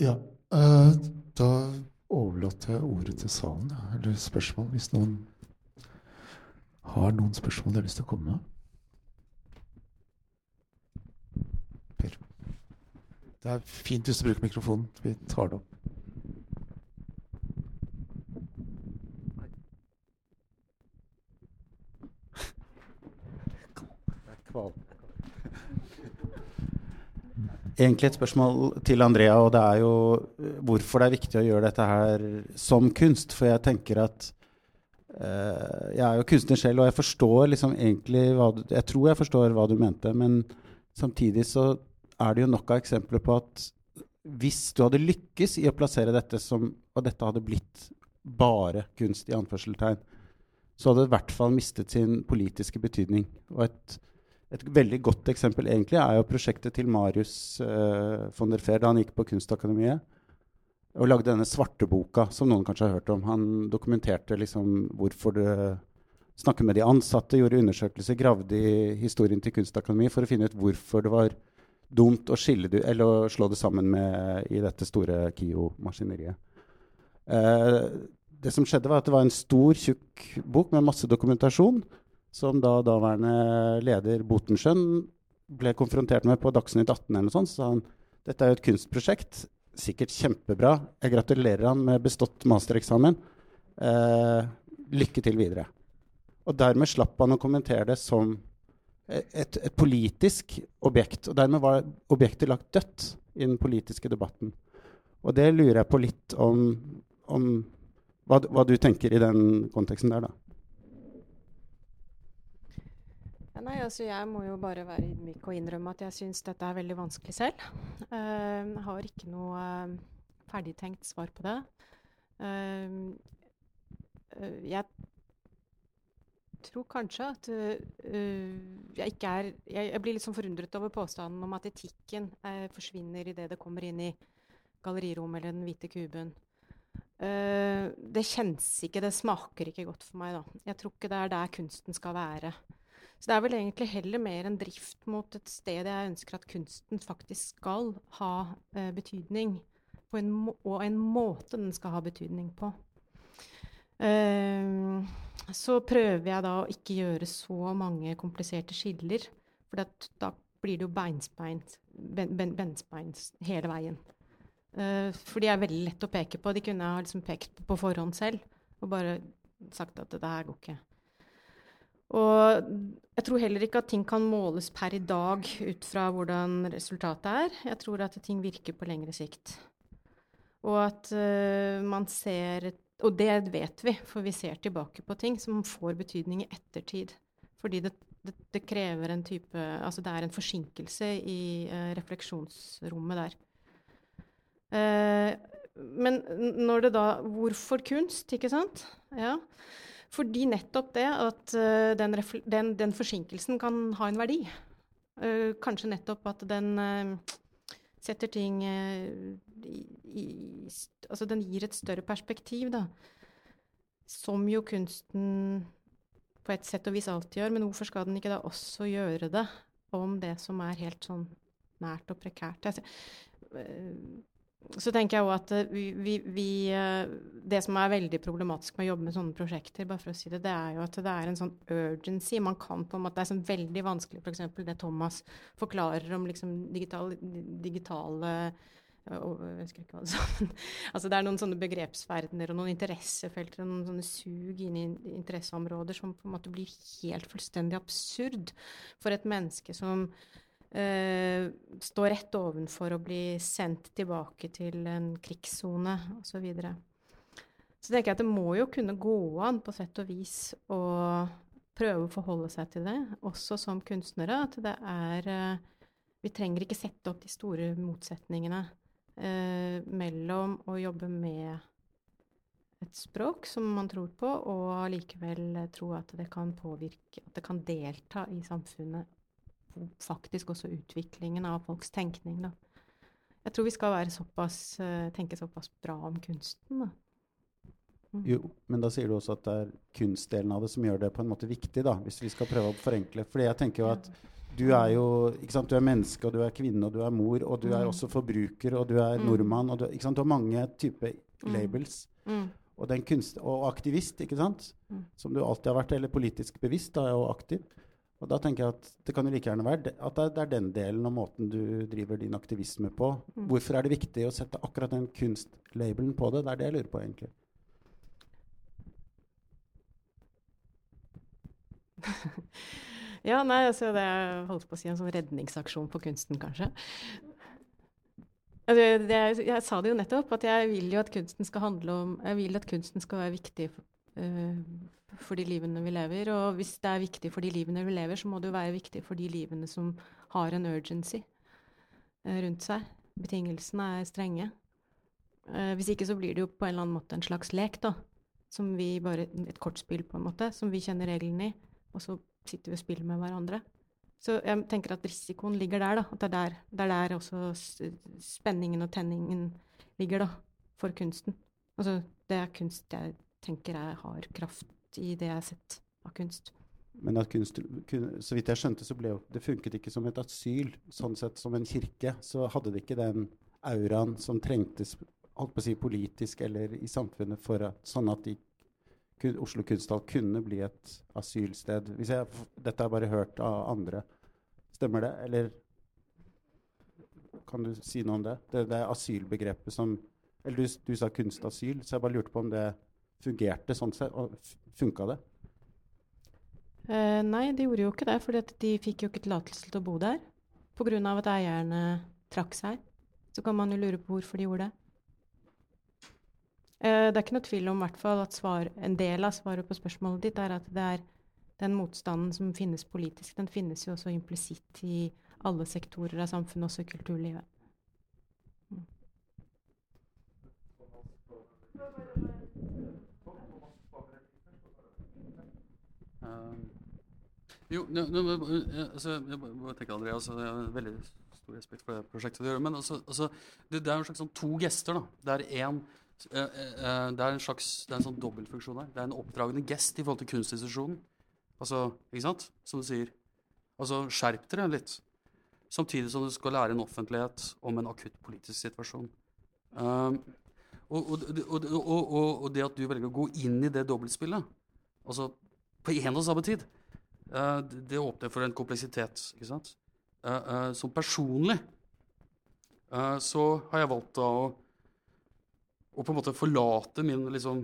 Ja, uh, da overlater jeg ordet til salen. Eller spørsmål, hvis noen har noen spørsmål de har lyst til å komme med. Per. Det er fint hvis du bruker mikrofonen. Vi tar det opp. Egentlig et spørsmål til Andrea, og det er jo eh, hvorfor det er viktig å gjøre dette her som kunst. For jeg tenker at uh, Jeg er jo kunstner selv, og jeg forstår liksom egentlig hva du Jeg tror jeg forstår hva du mente, men samtidig så er det jo nok av eksempler på at hvis du hadde lykkes i å plassere dette som Og dette hadde blitt bare kunst, i anførselstegn, så hadde det i hvert fall mistet sin politiske betydning. Og et et veldig godt eksempel egentlig er jo prosjektet til Marius uh, von der Fehr da han gikk på Kunstakademiet og lagde denne svarteboka, som noen kanskje har hørt om. Han dokumenterte liksom hvorfor det Snakket med de ansatte, gjorde undersøkelser, gravde i historien til Kunstakademiet for å finne ut hvorfor det var dumt å, det, å slå det sammen med i dette store KIO-maskineriet. Uh, det som skjedde var at det var en stor, tjukk bok med masse dokumentasjon som da daværende leder Botensjøen ble konfrontert med på Dagsnytt 18 eller noe sånt, sa han dette er jo et kunstprosjekt, sikkert kjempebra. Jeg gratulerer han med bestått mastereksamen. Eh, lykke til videre. Og dermed slapp han å kommentere det som et, et, politisk objekt. Og dermed var objektet lagt dødt i den politiske debatten. Og det lurer jeg på litt om, om hva, hva, du tenker i den konteksten der, da. Nei, altså Jeg må jo bare være ydmyk og innrømme at jeg syns dette er veldig vanskelig selv. Uh, har ikke noe uh, ferdigtenkt svar på det. Uh, jeg tror kanskje at jeg ikke er jeg, jeg, blir litt sånn forundret over påstanden om at etikken forsvinner idet det kommer inn i gallerirommet eller den hvite kuben. det kjennes ikke, det smaker ikke godt for meg, da. Jeg tror ikke det er der kunsten skal være. Så det er vel egentlig heller mer en drift mot et sted jeg ønsker at kunsten faktisk skal ha eh, betydning. En og en måte den skal ha betydning på. Uh, så prøver jeg da å ikke gjøre så mange kompliserte skiller. For da blir det jo beinspeint, ben, ben, bensbeins hele veien. Uh, for de er veldig lett å peke på. De kunne ha liksom pekt på forhånd selv og bare sagt at det her går ikke. Og jeg tror heller ikke at ting kan måles per i dag ut fra hvordan resultatet er. Jeg tror at ting virker på lengre sikt. Og at uh, man ser Og det vet vi, for vi ser tilbake på ting som får betydning i ettertid. Fordi det, det, det krever en type Altså det er en forsinkelse i uh, refleksjonsrommet der. Uh, men når det da Hvorfor kunst, ikke sant? Ja. Fordi nettopp det at uh, den, den, den, forsinkelsen kan ha en verdi. Uh, kanskje nettopp at den uh, setter ting i, i, Altså den gir et større perspektiv, da. Som jo kunsten på et sett og vis alltid gjør. Men hvorfor skal den ikke da også gjøre det om det som er helt sånn nært og prekært? Altså, så tenker jeg også at eh, vi, vi, vi, eh, Det som er veldig problematisk med å jobbe med sånne prosjekter, bare for å si det, det er jo at det er en sånn urgency. Man kan på en måte, Det er sånn veldig vanskelig, f.eks. det Thomas forklarer om liksom digital, digitale jeg husker ikke hva det altså det er noen sånne begrepsverdener og noen interessefelter og noen sånne sug inn i interesseområder som på en måte blir helt fullstendig absurd for et menneske som Uh, står rett ovenfor å bli sendt tilbake til en krigssone osv. Så, så tenker jeg at det må jo kunne gå an på sett og vis å prøve å forholde seg til det, også som kunstnere. At det er eh, Vi trenger ikke sette opp de store motsetningene eh, mellom å jobbe med et språk som man tror på, og likevel tro at det kan påvirke, at det kan delta i samfunnet faktisk også utviklingen av folks tenkning. Da. Jeg tror vi skal såpass, uh, tenke såpass bra om kunsten. Da. Mm. Jo, men da sier du også at det er kunstdelen av det som gjør det på en måte viktig, da, hvis vi skal prøve å forenkle. Fordi jeg tenker jo at du er jo ikke sant, du er menneske, og du er kvinne, og du er mor, og du er Mm. også forbruker, og du er Mm. nordmann. og Du, ikke sant, du har mange typer Mm. labels. Mm. Og, den kunst, og aktivist, ikke sant? Mm. som du alltid har vært, eller politisk bevisst da, og aktiv. Og da tenker jeg at det kan jo like gjerne være at det, er- den delen og måten du driver din aktivisme på. Mm. Hvorfor er det viktig å sette akkurat den kunstlabelen på det? Det er det jeg lurer på, egentlig. Ja, nei, altså det er holdt på å si en sånn redningsaksjon for kunsten, kanskje. Altså, det, jeg, jeg sa det jo nettopp, at jeg vil jo at kunsten skal handle om Jeg vil at kunsten skal være viktig for, for de livene vi lever. Og hvis det er viktig for de livene vi lever, så må det jo være viktig for de livene som har en urgency eh, rundt seg. Betingelsene er strenge. Eh, hvis ikke så blir det jo på en eller annen måte en slags lek, da. Som vi bare Et kortspill, på en måte, som vi kjenner reglene i. Og så sitter vi og spiller med hverandre. Så jeg tenker at risikoen ligger der, da. At det er der, det er der også spenningen og tenningen ligger, da. For kunsten. Altså, det er kunst jeg tenker jeg har kraft i det jeg har sett av kunst. Men at kunst, kun, så vidt jeg skjønte, så ble jo det funket ikke som et asyl. Sånn sett som en kirke. Så hadde det ikke den auraen som trengtes holdt på å si, politisk eller i samfunnet for at, sånn at de, Oslo kunsthall kunne bli et asylsted. Hvis jeg, dette har bare hørt av andre. Stemmer det? Eller kan du si noe om det? Det, det asylbegrepet som Eller du, du sa kunstasyl, så jeg bare lurte på om det fungerte sånn sett. og Funka det? Eh, nei, de gjorde jo ikke det, for de fikk jo ikke tillatelse til å bo der. Pga. at eierne trakk seg. Så kan man jo lure på hvorfor de gjorde det. Eh, det er ikke noe tvil om fall at svar, en del av svaret på spørsmålet ditt er at det er den motstanden som finnes politisk, den finnes jo også implisitt i alle sektorer av samfunnet, også kulturlivet. Jo, ne, ne, eh, altså, jeg bare tenker, Andreas, altså, jeg har veldig stor respekt for det prosjektet du gjør. Men altså, altså, det, det er en slags sånn to gester. da. Det er en, eh, eh, det er en slags det er en sånn dobbeltfunksjon her. Det er en oppdragende gest i forhold til kunstinstitusjonen. Altså, ikke sant? Som du sier. Altså, skjerp dere litt. Samtidig som du skal lære en offentlighet om en akutt politisk situasjon. Um, og, og, og, og det at du velger å gå inn i det dobbeltspillet, altså på en og samme tid, eh, det, åpner for en kompleksitet. ikke sant? Eh, eh, som personlig så har jeg valgt da å, å på en måte forlate min liksom,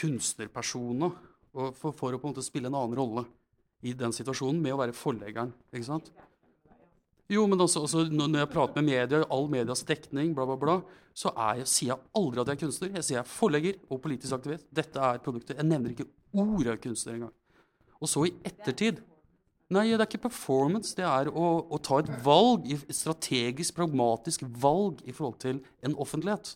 kunstnerpersona for, for å på en måte spille en annen rolle i den situasjonen med å være forleggeren. ikke sant? Jo, men også, også når når jeg prater med media, all medias dekning, bla, bla, bla, så jeg, sier jeg aldri at jeg er kunstner. Jeg sier jeg er forlegger og politisk aktivist. Dette er produktet. Jeg nevner ikke ordet kunstner engang. Og så i ettertid Nei, det er ikke performance. Det er å, å ta et valg, et strategisk, pragmatisk valg i forhold til en offentlighet.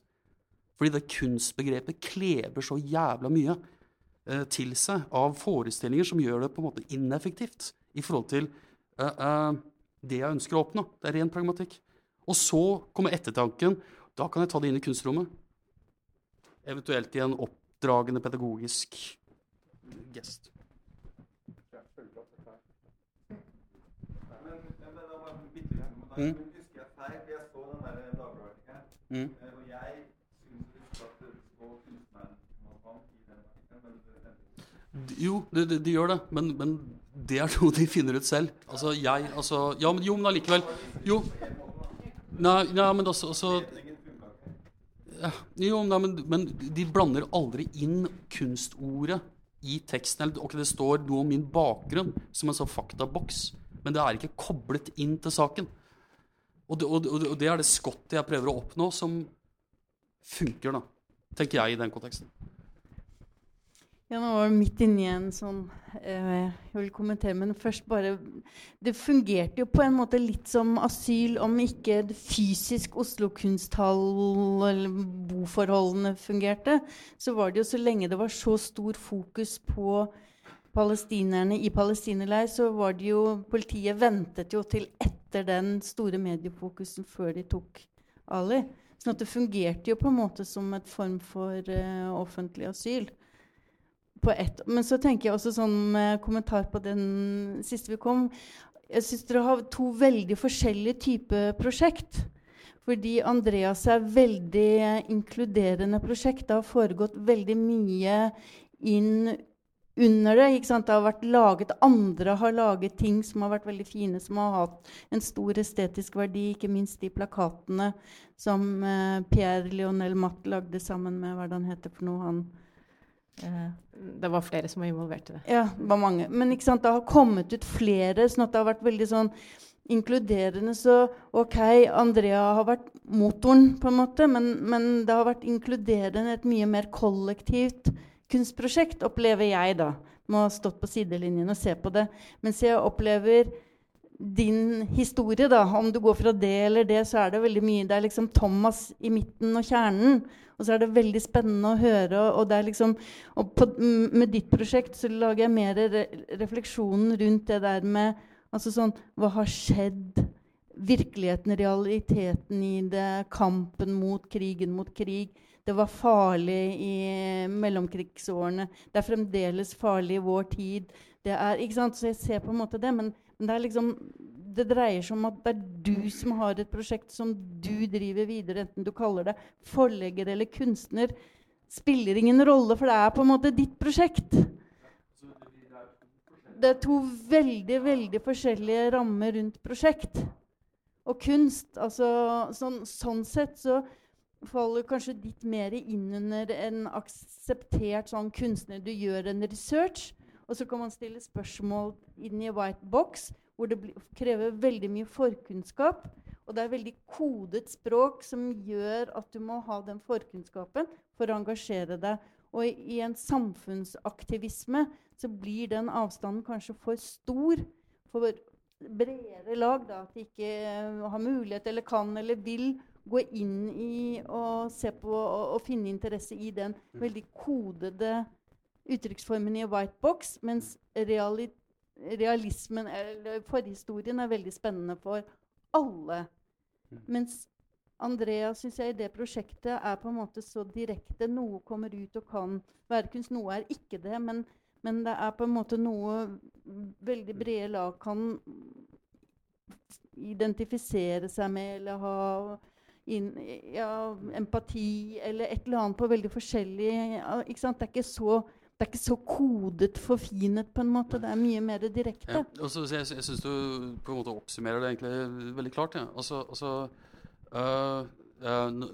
Fordi det kunstbegrepet kleber så jævla mye eh, til seg av forestillinger som gjør det på en måte ineffektivt i forhold til eh, eh, det jeg ønsker å oppnå. Det er ren pragmatikk. Og så kommer ettertanken. Da kan jeg ta det inn i kunstrommet. Eventuelt i en oppdragende pedagogisk gest. Mm. Mm. D- Jo, de, de, de gjør det, men, men det er noe de finner ut selv. Altså, jeg altså, Ja, men jo, men allikevel. Jo. Nei, nei men også, også ja, Jo, nei, men, men de blander aldri inn kunstordet i teksten. Ok, det står noe om min bakgrunn som en sånn faktaboks, men det er ikke koblet inn til saken. Og det, og, det- og det- er det skottet jeg prøver å oppnå, som funker, da. Tenker jeg i den konteksten. Ja, nå var vi midt inni en sånn eh, Jeg vil kommentere, men først bare Det fungerte jo på en måte litt som asyl, om ikke det fysisk Oslo kunsthall eller boforholdene fungerte. Så var det jo så lenge det var så stor fokus på palestinerne i palestinerleir, så var det jo Politiet ventet jo til etter den store mediefokusen før de tok Ali. Sånn at det fungerte jo på en måte som et form for uh, offentlig asyl ett. Men så tenker jeg også sånn med kommentar på den siste vi kom Jeg syns dere har to veldig forskjellige typer prosjekt. Fordi Andreas er veldig inkluderende prosjekt. Det har foregått veldig mye inn under det. Det har vært laget, Andre har laget ting som har vært veldig fine, som har hatt en stor estetisk verdi. Ikke minst de plakatene som eh, Pierre Lionel Matt lagde sammen med hva heter for noe. han Eh, det var flere som var involvert i det. Ja, det var mange. Men sant, det har kommet ut flere, sånn at det har vært veldig sånn inkluderende. Så OK, Andrea har vært motoren, på en måte, men, men det har vært inkluderende, et mye mer kollektivt kunstprosjekt, opplever jeg, da. Må ha stått på sidelinjen og se på det. Mens jeg opplever din historie, da, om du går fra det eller det, så er det veldig mye Det er liksom Thomas i midten og kjernen. Og så er det veldig spennende å høre. Og, det er liksom, og på, med ditt prosjekt så lager jeg mer re refleksjonen rundt det der med altså sånn, Hva har skjedd? Virkeligheten, realiteten i det. Kampen mot krigen mot krig. Det var farlig i mellomkrigsårene. Det er fremdeles farlig i vår tid. Er? Så jeg ser på en måte det. Men, men det liksom det dreier seg om at det er du som har et prosjekt som du driver videre, enten du kaller det forlegger eller kunstner. Spiller ingen rolle, for det er på en måte ditt prosjekt. Det er to veldig, veldig forskjellige rammer rundt prosjekt og kunst. Altså, sånn, sånn sett så faller kanskje litt mer inn under en akseptert sånn kunstner. Du gjør en research, og så kan man stille spørsmål inn i white box hvor det krever veldig mye forkunnskap. Og det er veldig kodet språk som gjør at du må ha den forkunnskapen for å engasjere deg. Og i, en samfunnsaktivisme så blir den avstanden kanskje for stor for bredere lag. Da, at de ikke har mulighet eller kan eller vil gå inn i og se på og, og finne interesse i den veldig kodede uttrykksformen i white box, mens reali, realismen, eller forhistorien, er veldig spennende for alle. Mm. Mens Andrea synes jeg i det prosjektet er på en måte så direkte. Noe kommer ut og kan være kunst, noe er ikke det. Men, men det er på en måte noe veldig mm. brede lag kan identifisere seg med eller ha inn, ja, empati eller et eller annet på veldig forskjellig ikke sant? Det er ikke så det er ikke så kodet forfinet, på en måte. Det er mye mer direkte. Ja, også, jeg jeg syns du på en måte oppsummerer det egentlig veldig klart. Ja. Altså, altså øh, øh,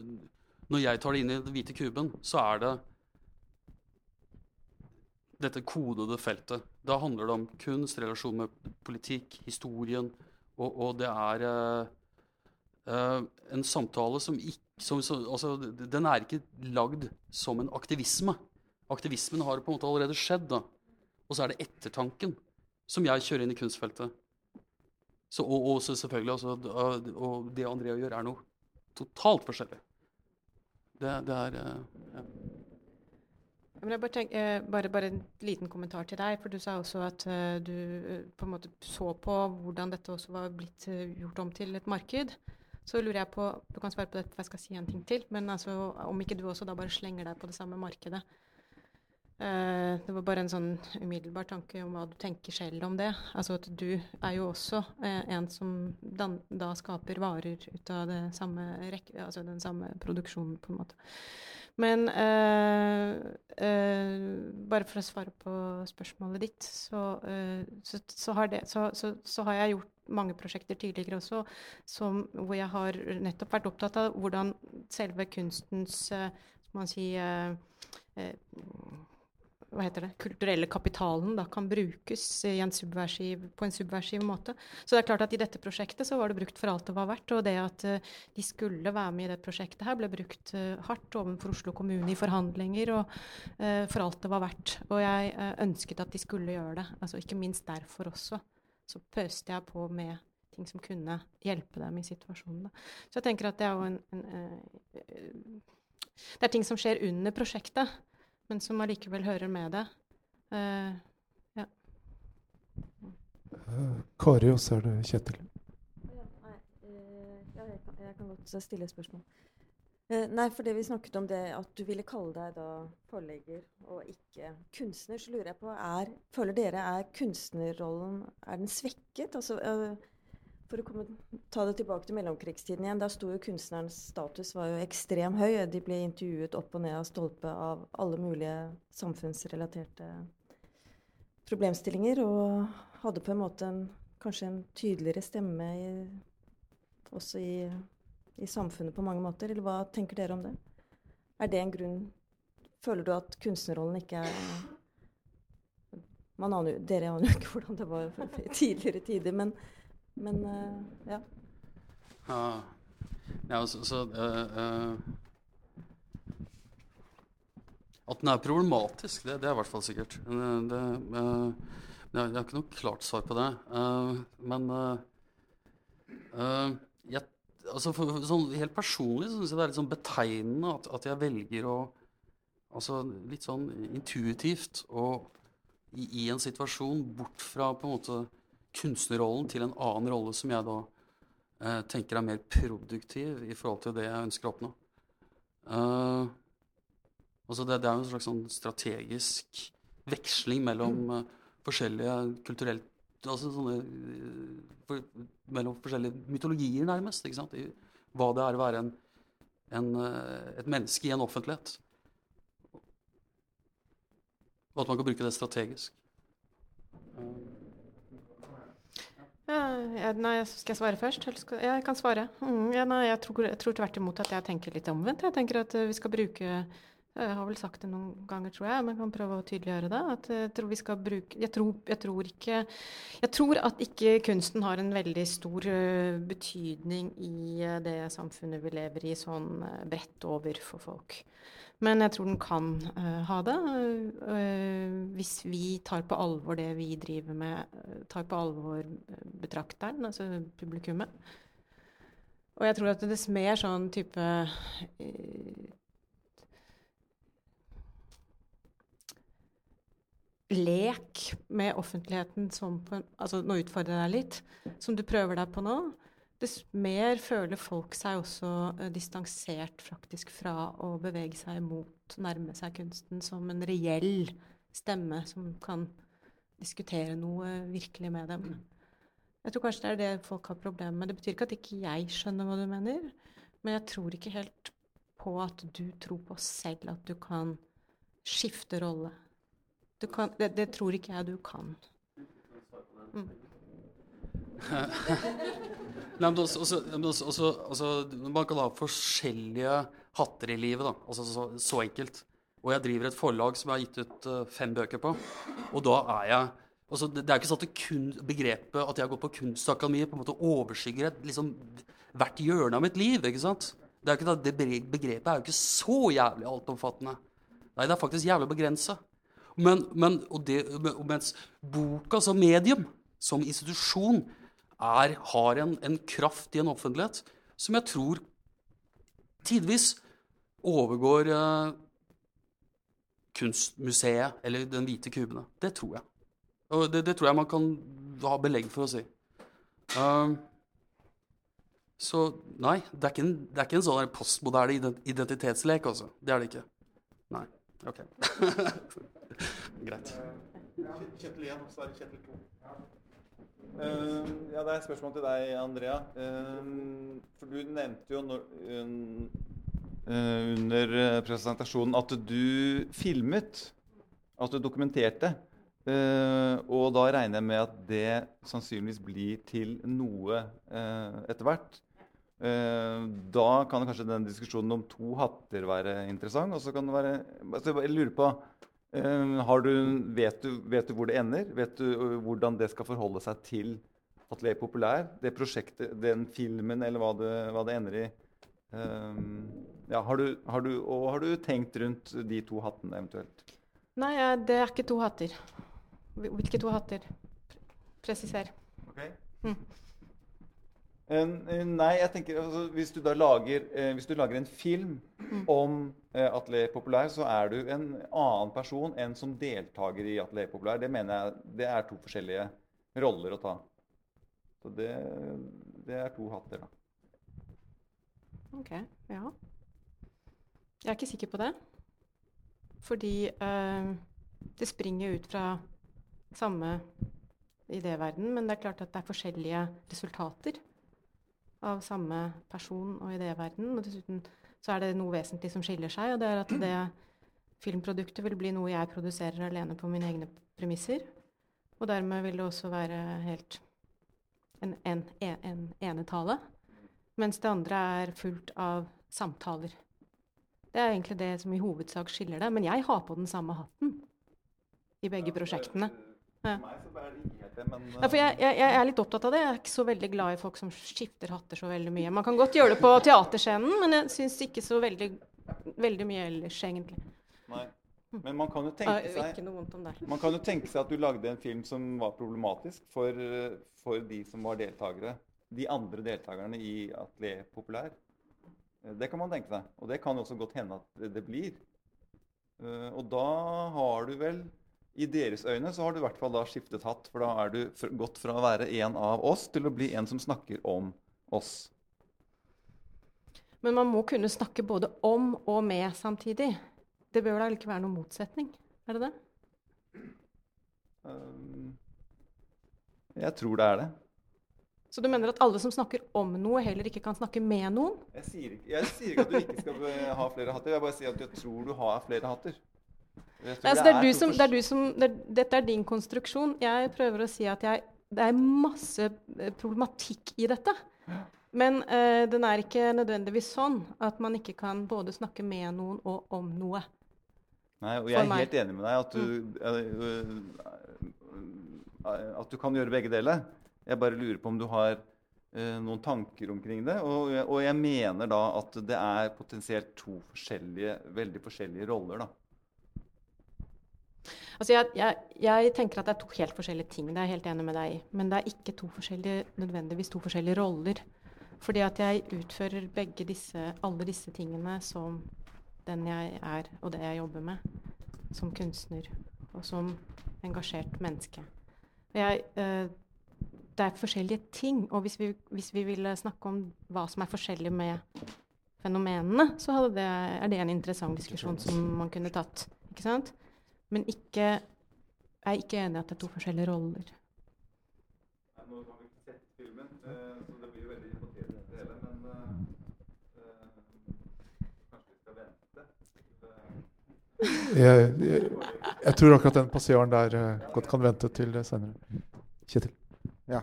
Når jeg tar det inn i den hvite kuben, så er det dette kodede feltet. Da handler det om kunst, relasjon med politikk, historien, og, og det er uh, en samtale som ikke som, som, altså, Den er ikke lagd som en aktivisme. Aktivismen har på en måte allerede skjedd. da. Og så er det ettertanken som jeg kjører inn i kunstfeltet. Så, og, og så selvfølgelig altså, Og det Andrea gjør, er noe totalt forskjellig. Det, det er uh, ja. Bare, tenk, uh, bare, bare, en liten kommentar til deg. For du sa også at du på en måte så på hvordan dette også var blitt gjort om til et marked. Så lurer jeg på Du kan svare på dette, for jeg skal si en ting til. Men altså, om ikke du også da bare slenger deg på det samme markedet. Uh, det var bare en sånn umiddelbar tanke om hva du tenker selv om det. Altså at du er jo også uh, en som da, da, skaper varer ut av samme altså den samme produksjonen, på en måte. Men uh, bare for å svare på spørsmålet ditt, så, så, så, har, det, så har, jeg gjort mange prosjekter tidligere også som, hvor jeg har nettopp vært opptatt av hvordan selve kunstens, man si hva heter det, kulturelle kapitalen da, kan brukes en på en subversiv måte. Så det er klart at i dette prosjektet så var det brukt for alt det var verdt. Og det at uh, de skulle være med i det prosjektet her, ble brukt uh, hardt overfor Oslo kommune i forhandlinger og uh, for alt det var verdt. Og jeg ønsket at de skulle gjøre det. altså Ikke minst derfor også. Så pøste jeg på med ting som kunne hjelpe dem i situasjonen. Da. Så jeg tenker at det er jo en, en Det er ting som skjer under prosjektet men som allikevel hører med det. Uh, ja. Uh, Kari, og så er det Kjetil. Ja, nei, uh, jeg, kan, jeg, kan, godt stille et spørsmål. Eh, nei, for det vi snakket om det at du ville kalle deg da forlegger og ikke kunstner, så lurer jeg på er, Føler dere er kunstnerrollen er den svekket? Altså, eh, for å komme, ta det tilbake til mellomkrigstiden igjen. Da sto jo kunstnerens status var jo ekstrem høy. De ble intervjuet opp og ned av stolpe av alle mulige samfunnsrelaterte problemstillinger. Og hadde på en måte en, kanskje en tydeligere stemme i, også i i samfunnet på mange måter? Eller hva tenker dere om det? Er det en grunn Føler du at kunstnerrollen ikke er man aner, Dere aner jo ikke hvordan det var i tidligere tider, men, men uh, ja. ja. Ja, så, så uh, uh, At den er problematisk, det, det, er i hvert fall sikkert. Det, det, jeg har ikke noe klart svar på det. men jeg altså for, sånn, Helt personlig syns jeg det er litt sånn betegnende at, at, jeg velger å altså Litt sånn intuitivt og i, i, en situasjon bort fra på en måte kunstnerrollen til en annen rolle som jeg da eh, tenker er mer produktiv i forhold til det jeg ønsker å oppnå. Uh, altså det, det, er jo en slags sånn strategisk veksling mellom uh, forskjellige kulturelt altså sånne, eh, for, mellom forskjellige mytologier, nærmest. ikke sant? hva det er å være en, en, et menneske i en offentlighet. Og at man kan bruke det strategisk. Ja, nei, skal jeg svare først? Skal, jeg kan svare. Mm, ja, nei, jeg, tror, jeg tror tvert imot at jeg tenker litt omvendt. Jeg tenker at vi skal bruke jeg har vel sagt det noen ganger, tror jeg, men kan prøve å tydeliggjøre det. At jeg tror vi skal bruke Jeg tror, jeg tror ikke Jeg tror at ikke kunsten har en veldig stor betydning i det samfunnet vi lever i, sånn bredt over for folk. Men jeg tror den kan ha det, hvis vi tar på alvor det vi driver med, tar på alvor betrakteren, altså publikummet. Og jeg tror at dess mer sånn type lek med offentligheten som på en, altså Nå utfordrer jeg deg litt. Som du prøver deg på nå. Dess mer føler folk seg også uh, distansert faktisk fra å bevege seg mot, nærme seg kunsten som en reell stemme som kan diskutere noe virkelig med dem. Jeg tror kanskje det er det folk har problemer med. Det betyr ikke at ikke jeg skjønner hva du mener, men jeg tror ikke helt på at du tror på selv at du kan skifte rolle. Kan, det, det, tror ikke jeg du kan. Mm. Nei, men også, også, også, også, Man kan ha forskjellige hatter i livet. da, altså så, så, enkelt. Og jeg driver et forlag som jeg har gitt ut uh, fem bøker på. Og da er jeg altså, det, er ikke sånn at kun, begrepet at jeg har gått på Kunstakademiet, på en måte overskygger et, liksom, hvert hjørne av mitt liv. ikke sant? Det, ikke, det begrepet er jo ikke så jævlig altomfattende. Nei, det er faktisk jævlig begrensa. Men, men, det, mens boka som medium, som institusjon, er, har en, en, kraft i en offentlighet som jeg tror tidvis overgår eh, Kunstmuseet eller Den hvite kubene. Det tror jeg. Og det, det, tror jeg man kan ha belegg for å si. Uh, så nei, det er ikke en, det er ikke en sånn postmoderne identitetslek, altså. Det er det ikke. Nei. Ok. Greit. Kjetil 1, så er det Kjetil 2. Uh, ja, det er et spørsmål til deg, Andrea. Uh, for du nevnte jo når, uh, under presentasjonen at du filmet, at du dokumenterte. og da regner jeg med at det sannsynligvis blir til noe etter hvert. da kan kanskje den diskusjonen om to hatter være interessant. Og så kan det være altså Jeg lurer på du, vet, du, vet, du, hvor det ender? Vet du hvordan det skal forholde seg til Atelier Populær? Det prosjektet, den filmen, eller hva det, hva det ender i? Um, ja, har, du, har, og har du tenkt rundt de to hattene eventuelt? Nei, det er ikke to hatter. Hvilke to hatter? Presiser. Okay. Mm. Uh, nei, jeg tenker altså, hvis, du lager, uh, hvis du lager en film mm. om uh, Atelier Populær, så er du en annen person enn som deltaker i Atelier Populær. Det mener jeg det er to forskjellige roller å ta. Så det, det er to hatter, da. Ok. Ja. Jeg er ikke sikker på det. Fordi eh, det springer ut fra samme idéverden, men det er klart at det er forskjellige resultater av samme person og idéverden. Og dessuten så er det noe vesentlig som skiller seg, og det er at det filmproduktet vil bli noe jeg produserer alene på mine egne premisser. Og dermed vil det også være helt en, en, en enetale. Mens det andre er fullt av samtaler. Det er egentlig det som i hovedsak skiller det. Men jeg har på den samme hatten i begge prosjektene. Ja. Ja, for jeg, jeg, jeg, er litt opptatt av det. Jeg er ikke så veldig glad i folk som skifter hatter så veldig mye. Man kan godt gjøre det på teaterscenen, men jeg syns ikke så veldig, veldig mye ellers, egentlig. Nei. Men man kan, jo tenke seg, man kan jo tenke seg at du lagde en film som var problematisk for, for de som var deltakere. De andre deltakerne i Atelier Populær. Det kan man tenke seg. Og det kan også godt hende at det blir. Eh, og da har du vel i deres øyne så har du i hvert fall da skiftet hatt. For da er du gått fra å være en av oss til å bli en som snakker om oss. Men man må kunne snakke både om og med samtidig. Det bør da ikke være noen motsetning? Er det det? Um, jeg tror det er det. Så du mener at alle som snakker om noe, heller ikke kan snakke med noen? Jeg sier, jeg sier ikke at du ikke skal ha flere hatter. Jeg bare sier at jeg tror du har flere hatter. Dette er din konstruksjon. Jeg prøver å si at jeg, det er masse eh, problematikk i dette. Men uh, den er ikke nødvendigvis sånn at man ikke kan både snakke med noen og om noe. Nei, og jeg er helt enig med deg at du, uh, at du kan gjøre begge deler. Jeg bare lurer på om du har noen tanker omkring det. Og, og, jeg mener da at det er potensielt to forskjellige, veldig forskjellige roller. da. Altså jeg, jeg, jeg, tenker at det er to helt forskjellige ting. Det er jeg helt enig med deg i. Men det er ikke to nødvendigvis to forskjellige roller. Fordi at jeg utfører begge disse, alle disse tingene som den jeg er, og det jeg jobber med. Som kunstner og som engasjert menneske. Jeg, uh, det er forskjellige ting. Og hvis vi, hvis vi, ville snakke om hva som er forskjellig med fenomenene, så det, er det en interessant diskusjon som man kunne tatt. Ikke sant? Men ikke, jeg er ikke enig i at det er to forskjellige roller. Nå har vi ikke sett filmen, eh, så det blir veldig hypotetisk det hele. Men uh, kanskje vi skal vente? Jeg, jeg, jeg, tror akkurat den passeren der godt kan vente til senere. Kjetil? Ja.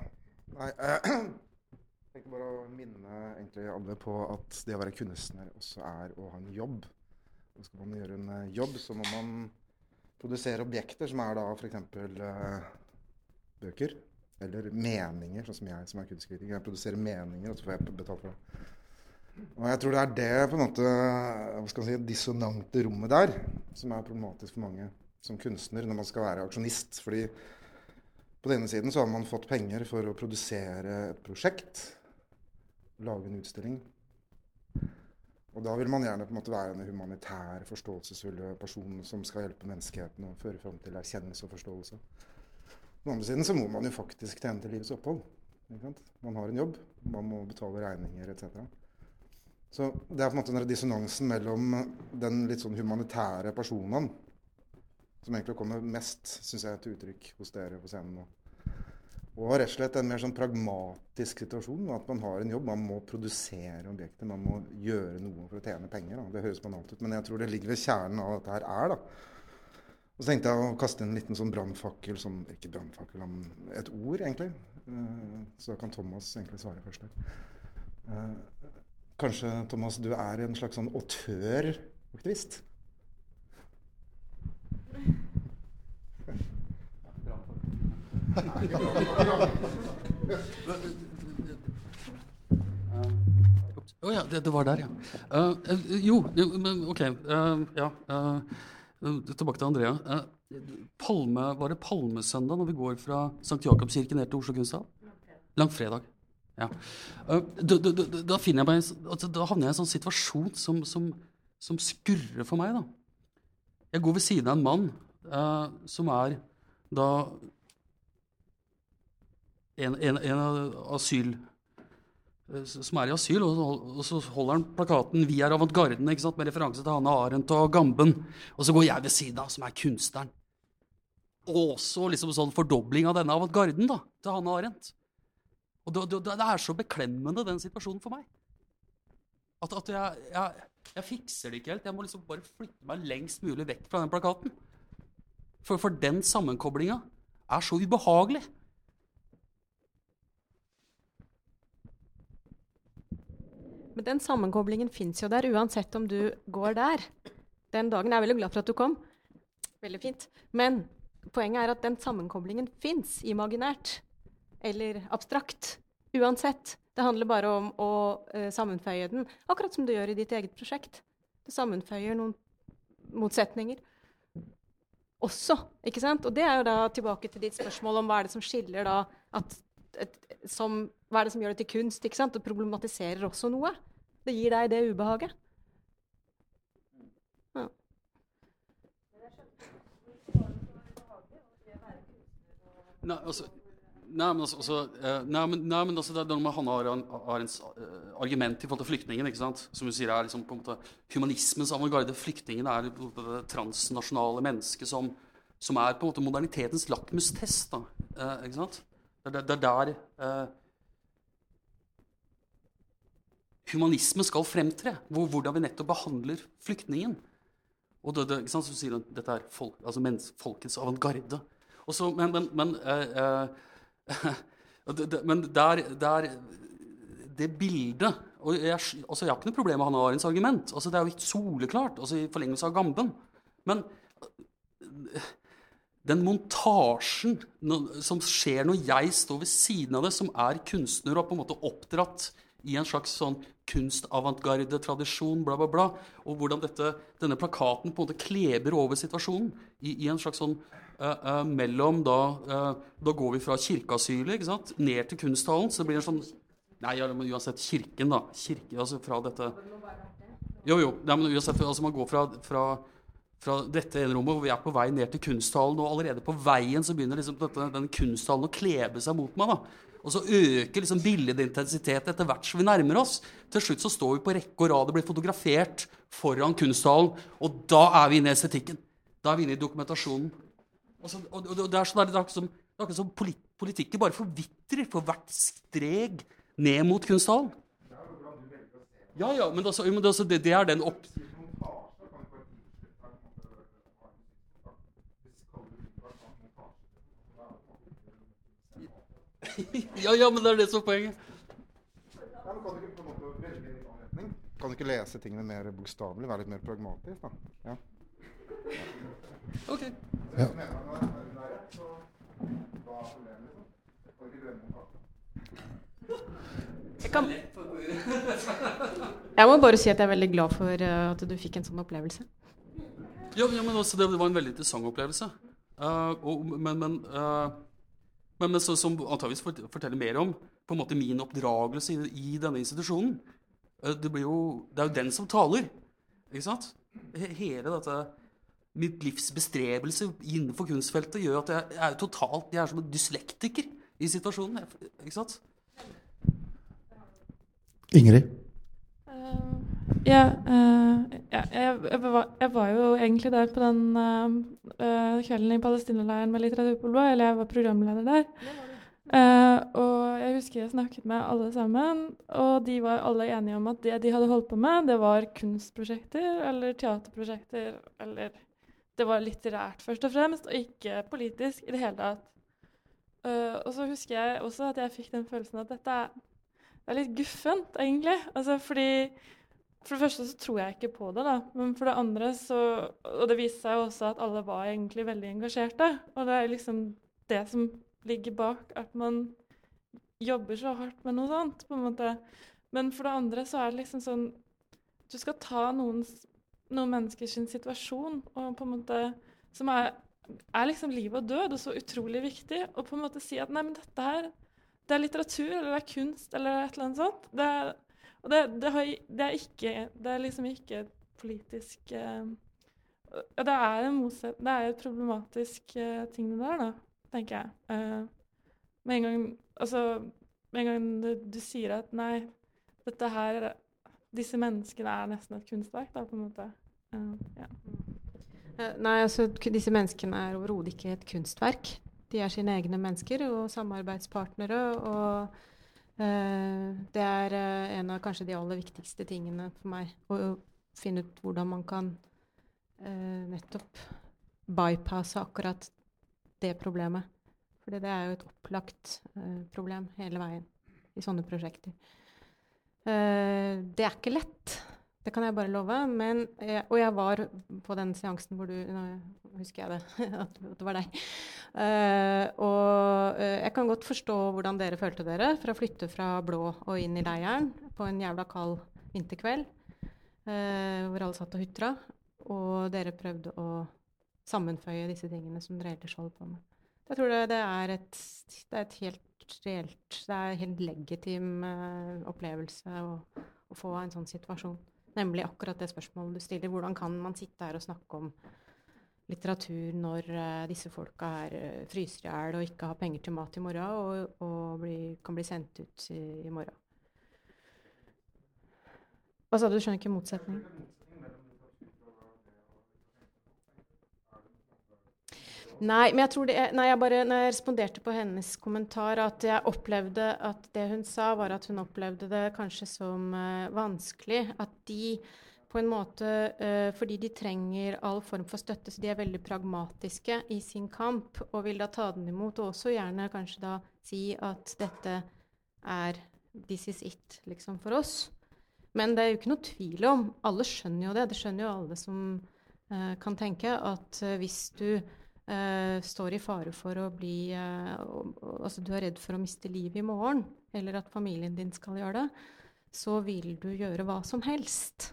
Nei, jeg tenker bare å minne egentlig alle på at det å være kunstner også er å ha en jobb. Og skal man gjøre en jobb, så må man produsere objekter, som er da f.eks. Uh, bøker. Eller meninger, sånn som jeg som er kunstkritiker. Jeg produserer meninger, og så får jeg betalt for det. Og jeg tror det er det på en måte, hva skal man si, dissonante rommet der som er problematisk for mange som kunstner når man skal være aksjonist. Fordi på den ene siden så har man fått penger for å produsere et prosjekt, lage en utstilling. Og da vil man gjerne på en måte være en humanitær, forståelsesfull person som skal hjelpe menneskeheten og føre fram til erkjennelse og forståelse. På den andre siden så må man jo faktisk tjene til livets opphold. Man har en jobb, man må betale regninger etc. Så det er på en måte den dissonansen mellom den litt sånn humanitære personen, som egentlig kommer mest synes jeg, til uttrykk hos dere på scenen nå, og rett og slett en mer sånn pragmatisk situasjon. At man har en jobb. Man må produsere objekter. Man må gjøre noe for å tjene penger. Da. Det høres banalt ut, men jeg tror det ligger ved kjernen av dette her er. da. Og så tenkte jeg å kaste inn en liten sånn brannfakkel som Ikke brannfakkel, men et ord, egentlig. Uh, så da kan Thomas egentlig svare først der. Uh, kanskje, Thomas, du er en slags sånn autøraktivist? Å oh, ja, det, det, var der, ja. Uh, jo, men OK. Uh, ja. tilbake til Andrea. Palme, var det palmesøndag når vi går fra St. Jakobskirken ned til Oslo kunsthall? Langfredag. Ja. Da, da, da, finner jeg meg, altså, da havner jeg i en sånn situasjon som, som, som, skurrer for meg. da. Jeg går ved siden av en mann uh, som er da en, en, en asyl... eh, som er i asyl, og, så holder han plakaten 'Vi er avantgarden' med referanse til Hanne Arendt og Gamben. Og så går jeg ved siden av, som er kunstneren. Og også liksom sånn fordobling av denne avantgarden da, til Hanne Arendt. Og det, det, det, er så beklemmende, den situasjonen for meg. At, at jeg, jeg, jeg, fikser det ikke helt. Jeg må liksom bare flytte meg lengst mulig vekk fra den plakaten. For, for den sammenkoblinga er så ubehagelig. Men den sammenkoblingen fins jo der, uansett om du går der. Den dagen er jeg veldig glad for at du kom. Veldig fint. Men poenget er at den sammenkoblingen fins imaginært. Eller abstrakt. Uansett. Det handler bare om å uh, sammenføye den, akkurat som du gjør i ditt eget prosjekt. Du sammenføyer noen motsetninger også. ikke sant? Og det er jo da tilbake til ditt spørsmål om hva er det som skiller da at, et, som, Hva er det som gjør det til kunst? ikke sant? Og problematiserer også noe. Det gir deg det ubehaget. Ja. Nei, altså, nei, men altså, altså uh, nei, men, nei, men altså, det er når Hanne har, har en uh, argument i forhold til flyktningen. ikke sant? Som hun sier er liksom, på en måte, Humanismens avantgarde. Flyktningen er det transnasjonale mennesket som, som, er på en måte modernitetens lakmustest. da, uh, ikke sant? Det, det, det er der humanisme skal fremtre. Hvor, hvordan vi nettopp behandler flyktningen. Og det, det, så sier han dette er folk, altså mens, folkets avantgarde. Men men, men, uh, uh, det, men der, der, Det bildet og jeg, altså jeg har ikke noe problem med Hanne Arends argument. Altså det er jo ikke soleklart altså i forlengelse av Gamben. Men den montasjen som skjer når jeg står ved siden av det, som er kunstner og på en måte oppdratt i en slags sånn kunstavantgarde-tradisjon, bla, bla, bla. Og hvordan dette, denne plakaten på en måte kleber over situasjonen i, i en slags sånn uh, uh, mellom da uh, Da går vi fra kirkeasylet ikke sant, ned til kunsthallen. Så det blir en sånn Nei, uansett Kirken, da. Kirke, altså fra dette Jo, jo. Nei, men uansett, altså Man går fra, fra, fra dette ene rommet hvor vi er på vei ned til kunsthallen, og allerede på veien så begynner liksom dette, den kunsthallen å klebe seg mot meg. da. Og så øker liksom billedintensiteten etter hvert som vi nærmer oss. Til slutt så står vi på rekke og rad og blir fotografert foran kunsthallen. Og da er vi inne i estetikken. Da er vi inne i dokumentasjonen. Og, så, og, og det er sånn er som, som politikken bare forvitrer for hvert streg ned mot kunsthallen. Ja, ja, men, altså, men altså, det, det, er den opp... ja, ja, men det er det som er poenget. Ja, kan, du ikke, kan du ikke lese tingene mer bokstavelig? Være litt mer pragmatisk? da? Ja. Ok. Ja. Jeg, kan... jeg må bare si at jeg er veldig glad for uh, at du fikk en sånn opplevelse. Ja, ja men også, det var en veldig interessant opplevelse. Uh, og, men, men uh, men, men så, som antageligvis forteller mer om på en måte min oppdragelse i, i denne institusjonen. Eh, det, jo, det, er jo den som taler. Ikke sant? Hele dette Mitt livs bestrebelse innenfor kunstfeltet gjør at jeg, jeg er totalt Jeg er som en dyslektiker i situasjonen. Ikke sant? Ingrid? Ja, uh, ja jeg, jeg, var, jeg, var, jo egentlig der på den uh, kvelden i Palestinaleiren med Litteraturpolvo. Eller jeg var programleder der. Uh, og jeg husker jeg snakket med alle sammen, og de var alle enige om at det de hadde holdt på med, det var kunstprosjekter eller teaterprosjekter eller Det var litterært først og fremst, og ikke politisk i det hele tatt. og så husker jeg også at jeg fikk den følelsen at dette det er litt guffent, egentlig. Altså fordi for det første så tror jeg ikke på det, da. Men for det andre så Og det viste seg jo også at alle var egentlig veldig engasjerte. Og det er liksom det som ligger bak at man jobber så hardt med noe sånt, på en måte. Men for det andre så er det liksom sånn Du skal ta noens, noen menneskers situasjon og på en måte Som er, er liksom liv og død, og så utrolig viktig, og på en måte si at nei, men dette her det er litteratur, eller det er kunst, eller et eller annet sånt. Det er og det, det, har, det, er ikke Det er liksom ikke politisk uh, Det er en motset, det er et problematisk uh, ting det der, da, tenker jeg. Uh, med en gang Altså, med en gang du, du, sier at nei, dette her Disse menneskene er nesten et kunstverk, da, på en måte. Uh, ja. Eh, Nei, altså disse menneskene er overhodet ikke et kunstverk. De er sine egne mennesker og samarbeidspartnere. Og eh, det er eh, en av kanskje de aller viktigste tingene for meg. Å finne ut hvordan man kan eh, nettopp bypasse akkurat det problemet. For det er jo et opplagt eh, problem hele veien i sånne prosjekter. Eh, det er ikke lett. Det kan jeg bare love. Men, og jeg var på den seansen hvor du Nå husker jeg det, at det var deg. Eh, og eh, jeg kan godt forstå hvordan dere følte dere for å flytte fra blå og inn i leiren på en jævla kald vinterkveld. eh, hvor alle satt og hutra. Og dere prøvde å sammenføye disse tingene som dere ellers holder på med. Jeg tror det, det, er, et, det er et helt reelt Det er en helt legitim eh, opplevelse å, å få en sånn situasjon. Nemlig akkurat det spørsmålet du stiller. Hvordan kan man sitte her og snakke om litteratur når eh, disse folka her eh, fryser i hjel og ikke har penger til mat i morgen, og, og bli, kan bli sendt ut i, i morgen? Hva sa du? Du skjønner ikke motsetningen? Nei, men jeg tror det er, nei, jeg bare, når jeg responderte på hennes kommentar, at jeg opplevde at det hun sa, var at hun opplevde det kanskje som uh, vanskelig. At de på en måte uh, Fordi de trenger all form for støtte, så de er veldig pragmatiske i sin kamp og vil da ta den imot, og også gjerne kanskje da si at dette er This is it, liksom, for oss. Men det er jo ikke noe tvil om Alle skjønner jo det. Det skjønner jo alle som uh, kan tenke at hvis du står i fare for å bli eh, Altså du er redd for å miste livet i morgen, eller at familien din skal gjøre det, så vil du gjøre hva som helst.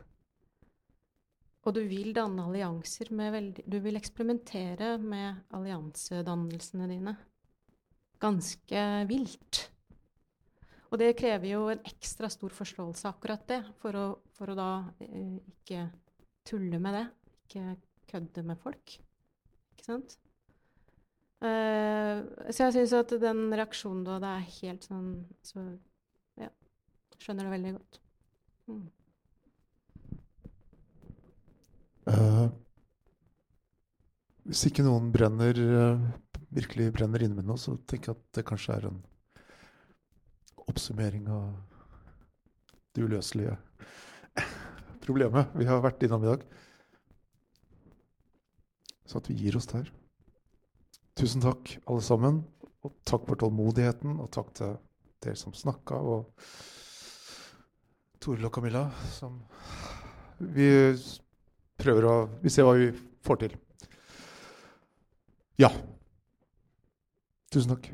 Og du vil danne allianser med veldig Du vil eksperimentere med alliansedannelsene dine. Ganske vilt. Og det krever jo en ekstra stor forståelse akkurat det, for å, for å da eh, ikke tulle med det. Ikke kødde med folk. Ikke sant? Eh, så jeg syns at den reaksjonen du hadde, er helt sånn Så ja. Skjønner det veldig godt. Mm. Uh, hvis ikke noen brenner, uh, virkelig brenner inne med noe, så tenker jeg at det kanskje er en oppsummering av det uløselige problemet vi har vært innom i dag. Så at vi gir oss der. Tusen takk, alle sammen. Og takk for tålmodigheten, og takk til dere som snakka, og Toril og Camilla, som Vi prøver å Vi ser hva vi får til. Ja. Tusen takk.